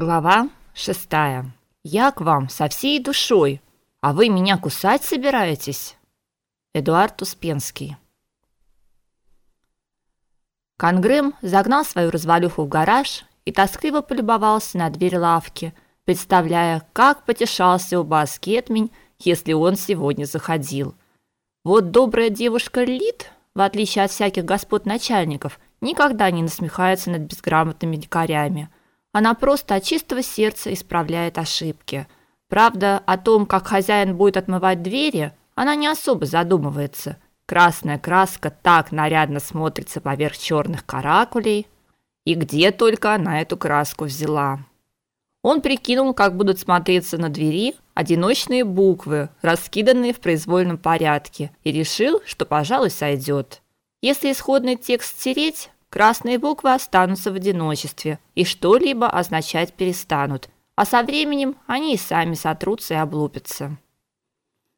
Глава шестая. Я к вам со всей душой, а вы меня кусать собираетесь? Эдуард Успенский. Конгрэм загнал свою развалюху в гараж и тоскливо полюбовался на дверь лавки, представляя, как потешался у Баскетмень, если он сегодня заходил. Вот добрая девушка Лид, в отличие от всяких господ начальников, никогда не насмехается над безграмотными дикарями – она просто от чистого сердца исправляет ошибки. Правда, о том, как хозяин будет отмывать двери, она не особо задумывается. Красная краска так нарядно смотрится поверх черных каракулей. И где только она эту краску взяла. Он прикинул, как будут смотреться на двери одиночные буквы, раскиданные в произвольном порядке, и решил, что, пожалуй, сойдет. Если исходный текст стереть, красные буквы останутся в одиночестве и что-либо означать перестанут, а со временем они и сами сотрутся и облупятся.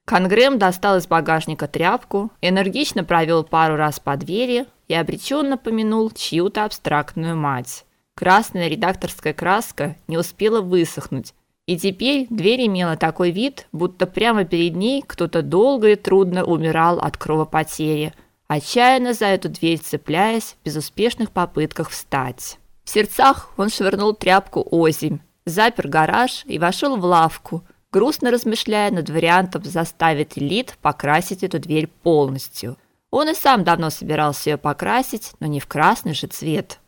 Конгрэм достал из багажника тряпку, энергично провел пару раз по двери и обреченно помянул чью-то абстрактную мать. Красная редакторская краска не успела высохнуть, и теперь дверь имела такой вид, будто прямо перед ней кто-то долго и трудно умирал от кровопотери – отчаянно за эту дверь цепляясь в безуспешных попытках встать. В сердцах он швырнул тряпку озимь, запер гараж и вошел в лавку, грустно размышляя над вариантом заставить Лид покрасить эту дверь полностью. Он и сам давно собирался ее покрасить, но не в красный же цвет.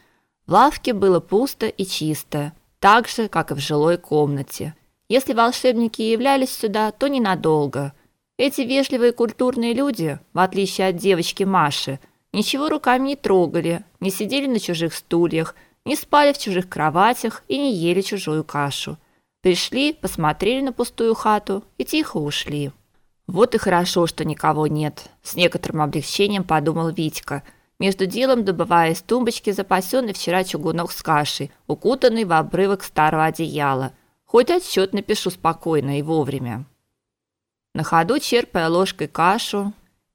В лавке было пусто и чисто, так же, как и в жилой комнате. Если волшебники являлись сюда, то ненадолго – эти вежливые культурные люди, в отличие от девочки Маши, ничего руками не трогали, не сидели на чужих стульях, не спали в чужих кроватях и не ели чужую кашу. Пришли, посмотрели на пустую хату и тихо ушли. Вот и хорошо, что никого нет, с некоторым облегчением подумал Витька, между делом добывая из тумбочки запасенный вчера чугунок с кашей, укутанный в обрывок старого одеяла. Хоть отчет напишу спокойно и вовремя на ходу черпая ложкой кашу,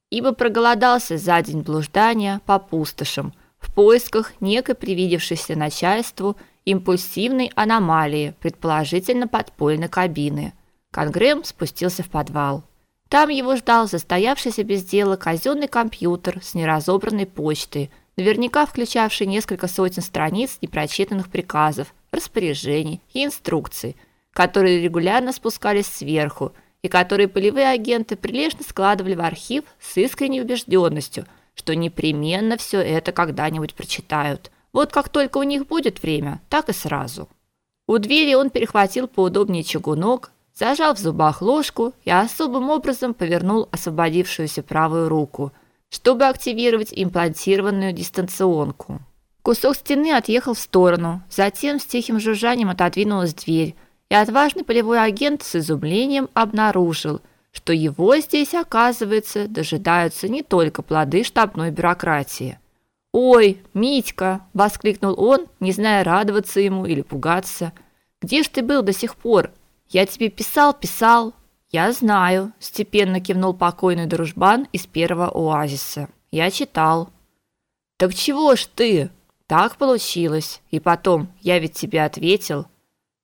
ибо проголодался за день блуждания по пустошам в поисках некой привидевшейся начальству импульсивной аномалии, предположительно подпольной кабины. Конгрэм спустился в подвал. Там его ждал застоявшийся без дела казенный компьютер с неразобранной почтой, наверняка включавший несколько сотен страниц непрочитанных приказов, распоряжений и инструкций, которые регулярно спускались сверху – и которые полевые агенты прилежно складывали в архив с искренней убежденностью, что непременно все это когда-нибудь прочитают. Вот как только у них будет время, так и сразу. У двери он перехватил поудобнее чугунок, зажал в зубах ложку и особым образом повернул освободившуюся правую руку, чтобы активировать имплантированную дистанционку. Кусок стены отъехал в сторону, затем с тихим жужжанием отодвинулась дверь, и отважный полевой агент с изумлением обнаружил, что его здесь, оказывается, дожидаются не только плоды штабной бюрократии. «Ой, Митька!» – воскликнул он, не зная, радоваться ему или пугаться. «Где ж ты был до сих пор? Я тебе писал, писал». «Я знаю», – степенно кивнул покойный дружбан из первого оазиса. «Я читал». «Так чего ж ты?» «Так получилось. И потом, я ведь тебе ответил».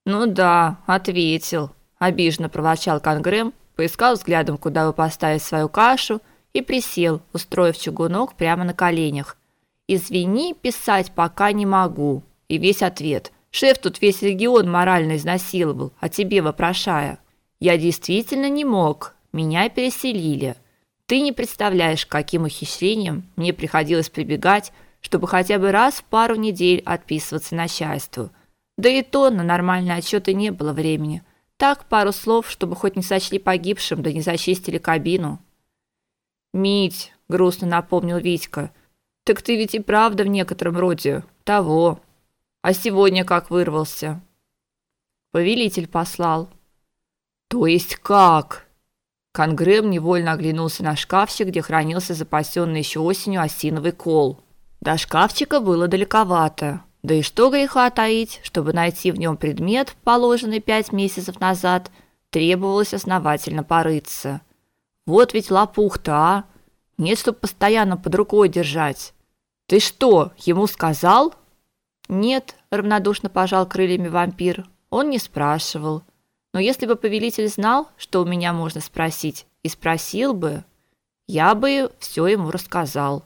Ну да, ответил, обиженно проворчал Конгрэм, поискал взглядом, куда бы поставить свою кашу, и присел, устроив чугунок прямо на коленях. Извини, писать пока не могу. И весь ответ: шеф тут весь регион морально изнасиловал, а тебе вопрошая. Я действительно не мог. Меня переселили. Ты не представляешь, каким ухищрением мне приходилось прибегать, чтобы хотя бы раз в пару недель отписываться начальству. Да и то на нормальные отчеты не было времени. Так пару слов, чтобы хоть не сочли погибшим, да не зачистили кабину. Мить, грустно напомнил Витька. Так ты ведь и правда в некотором роде того. А сегодня как вырвался? Повелитель послал. То есть как? Конгрэм невольно оглянулся на шкафчик, где хранился запасенный еще осенью осиновый кол. До шкафчика было далековато. Да и что греха таить, чтобы найти в нем предмет, положенный пять месяцев назад, требовалось основательно порыться. Вот ведь лопух-то, а! Нет, чтоб постоянно под рукой держать. Ты что, ему сказал? Нет, равнодушно пожал крыльями вампир. Он не спрашивал. Но если бы повелитель знал, что у меня можно спросить, и спросил бы, я бы все ему рассказал.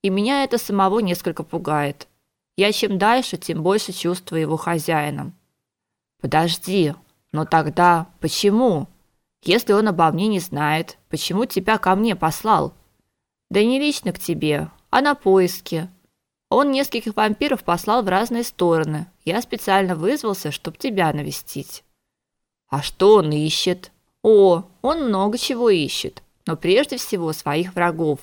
И меня это самого несколько пугает. Я чем дальше, тем больше чувствую его хозяином. Подожди, но тогда почему? Если он обо мне не знает, почему тебя ко мне послал? Да не лично к тебе, а на поиски. Он нескольких вампиров послал в разные стороны. Я специально вызвался, чтобы тебя навестить. А что он ищет? О, он много чего ищет, но прежде всего своих врагов.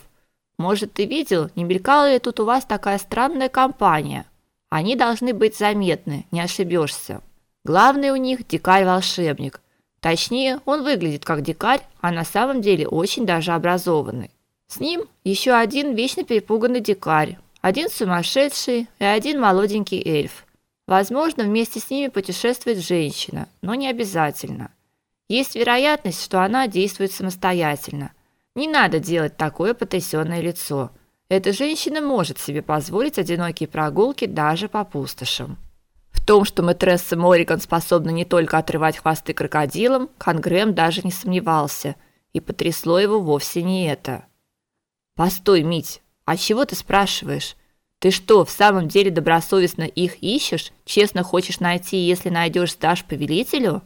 Может, ты видел, не мелькала ли тут у вас такая странная компания? Они должны быть заметны, не ошибешься. Главный у них дикарь-волшебник. Точнее, он выглядит как дикарь, а на самом деле очень даже образованный. С ним еще один вечно перепуганный дикарь, один сумасшедший и один молоденький эльф. Возможно, вместе с ними путешествует женщина, но не обязательно. Есть вероятность, что она действует самостоятельно. Не надо делать такое потрясённое лицо. Эта женщина может себе позволить одинокие прогулки даже по пустошам. В том, что мэтресса Мориган способна не только отрывать хвосты крокодилам, Конгрэм даже не сомневался, и потрясло его вовсе не это. «Постой, Мить, а чего ты спрашиваешь? Ты что, в самом деле добросовестно их ищешь? Честно хочешь найти, если найдешь, сдашь повелителю?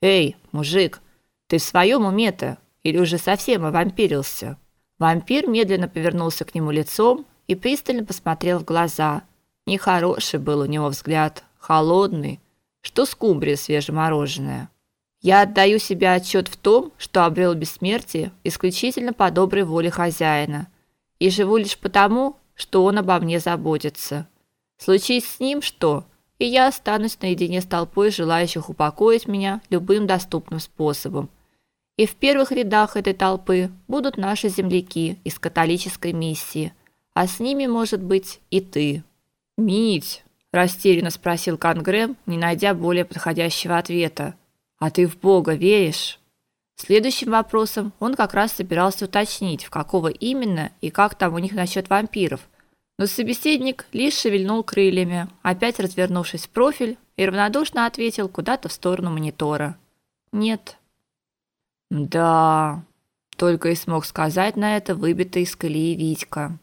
Эй, мужик, ты в своем уме-то или уже совсем овампирился? Вампир медленно повернулся к нему лицом и пристально посмотрел в глаза. Нехороший был у него взгляд, холодный, что скумбрия свежемороженая. Я отдаю себе отчет в том, что обрел бессмертие исключительно по доброй воле хозяина и живу лишь потому, что он обо мне заботится. Случись с ним что, и я останусь наедине с толпой желающих упокоить меня любым доступным способом. И в первых рядах этой толпы будут наши земляки из католической миссии, а с ними, может быть, и ты. Мить, растерянно спросил Конгрэм, не найдя более подходящего ответа. А ты в Бога веришь? Следующим вопросом он как раз собирался уточнить, в какого именно и как там у них насчет вампиров. Но собеседник лишь шевельнул крыльями, опять развернувшись в профиль, и равнодушно ответил куда-то в сторону монитора. Нет. Да, только и смог сказать на это выбитый из колеи Витька.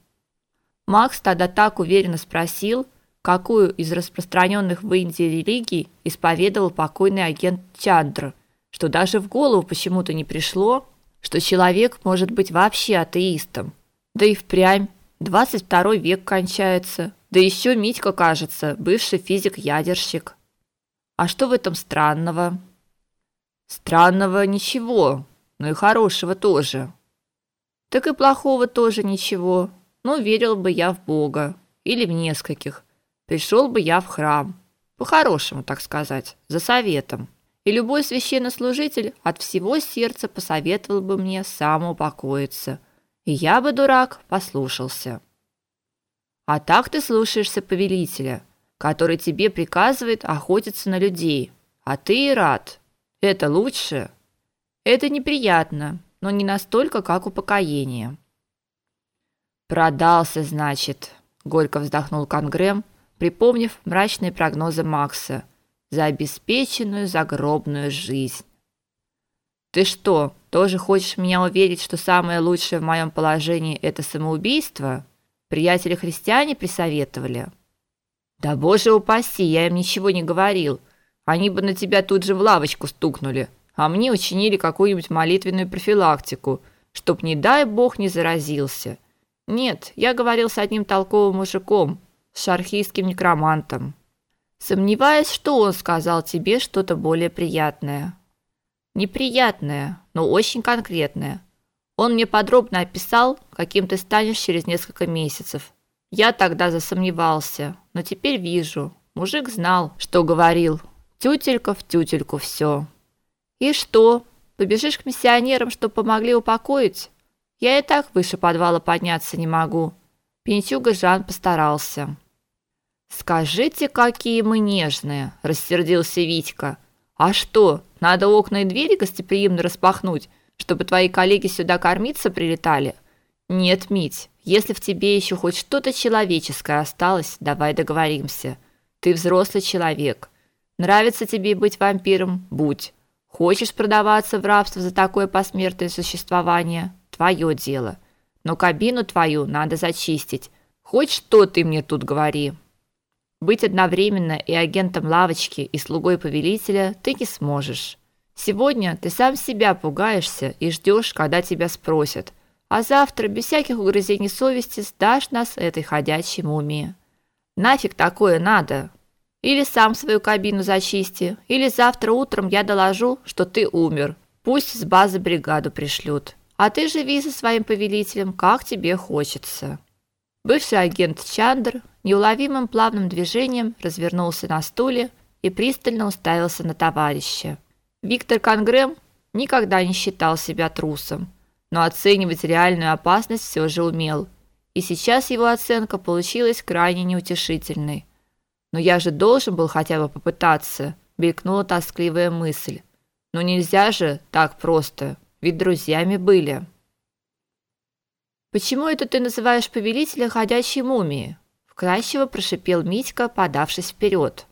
Макс тогда так уверенно спросил, какую из распространенных в Индии религий исповедовал покойный агент Чандра что даже в голову почему-то не пришло, что человек может быть вообще атеистом. Да и впрямь 22 век кончается. Да еще Митька, кажется, бывший физик-ядерщик. А что в этом странного? Странного ничего, но и хорошего тоже. Так и плохого тоже ничего. Но верил бы я в Бога или в нескольких. Пришел бы я в храм. По-хорошему, так сказать, за советом и любой священнослужитель от всего сердца посоветовал бы мне самоупокоиться, и я бы, дурак, послушался. А так ты слушаешься повелителя, который тебе приказывает охотиться на людей, а ты и рад. Это лучше. Это неприятно, но не настолько, как упокоение. Продался, значит, горько вздохнул Конгрэм, припомнив мрачные прогнозы Макса – за обеспеченную загробную жизнь. Ты что, тоже хочешь меня уверить, что самое лучшее в моем положении это самоубийство? Приятели христиане присоветовали. Да боже упаси, я им ничего не говорил. Они бы на тебя тут же в лавочку стукнули, а мне учинили какую-нибудь молитвенную профилактику, чтоб не дай бог не заразился. Нет, я говорил с одним толковым мужиком, с шархийским некромантом. Сомневаюсь, что он сказал тебе что-то более приятное. Неприятное, но очень конкретное. Он мне подробно описал, каким ты станешь через несколько месяцев. Я тогда засомневался, но теперь вижу. Мужик знал, что говорил. Тютелька в тютельку все. И что? Побежишь к миссионерам, чтобы помогли упокоить? Я и так выше подвала подняться не могу. Пинчуга Жан постарался. Скажите, какие мы нежные, рассердился Витька. А что, надо окна и двери гостеприимно распахнуть, чтобы твои коллеги сюда кормиться прилетали? Нет, Мить, если в тебе еще хоть что-то человеческое осталось, давай договоримся. Ты взрослый человек. Нравится тебе быть вампиром? Будь. Хочешь продаваться в рабство за такое посмертное существование? Твое дело. Но кабину твою надо зачистить. Хоть что ты мне тут говори. Быть одновременно и агентом лавочки, и слугой повелителя ты не сможешь. Сегодня ты сам себя пугаешься и ждешь, когда тебя спросят, а завтра без всяких угрызений совести сдашь нас этой ходячей мумии. Нафиг такое надо? Или сам свою кабину зачисти, или завтра утром я доложу, что ты умер. Пусть с базы бригаду пришлют. А ты живи со своим повелителем, как тебе хочется. Бывший агент Чандр неуловимым плавным движением развернулся на стуле и пристально уставился на товарища. Виктор Конгрэм никогда не считал себя трусом, но оценивать реальную опасность все же умел. И сейчас его оценка получилась крайне неутешительной. Но я же должен был хотя бы попытаться, мелькнула тоскливая мысль. Но нельзя же так просто, ведь друзьями были. Почему это ты называешь повелителя ходячей мумией? вкратчиво прошипел Митька, подавшись вперед.